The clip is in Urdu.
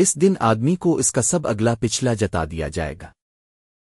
اس دن آدمی کو اس کا سب اگلا پچھلا جتا دیا جائے گا۔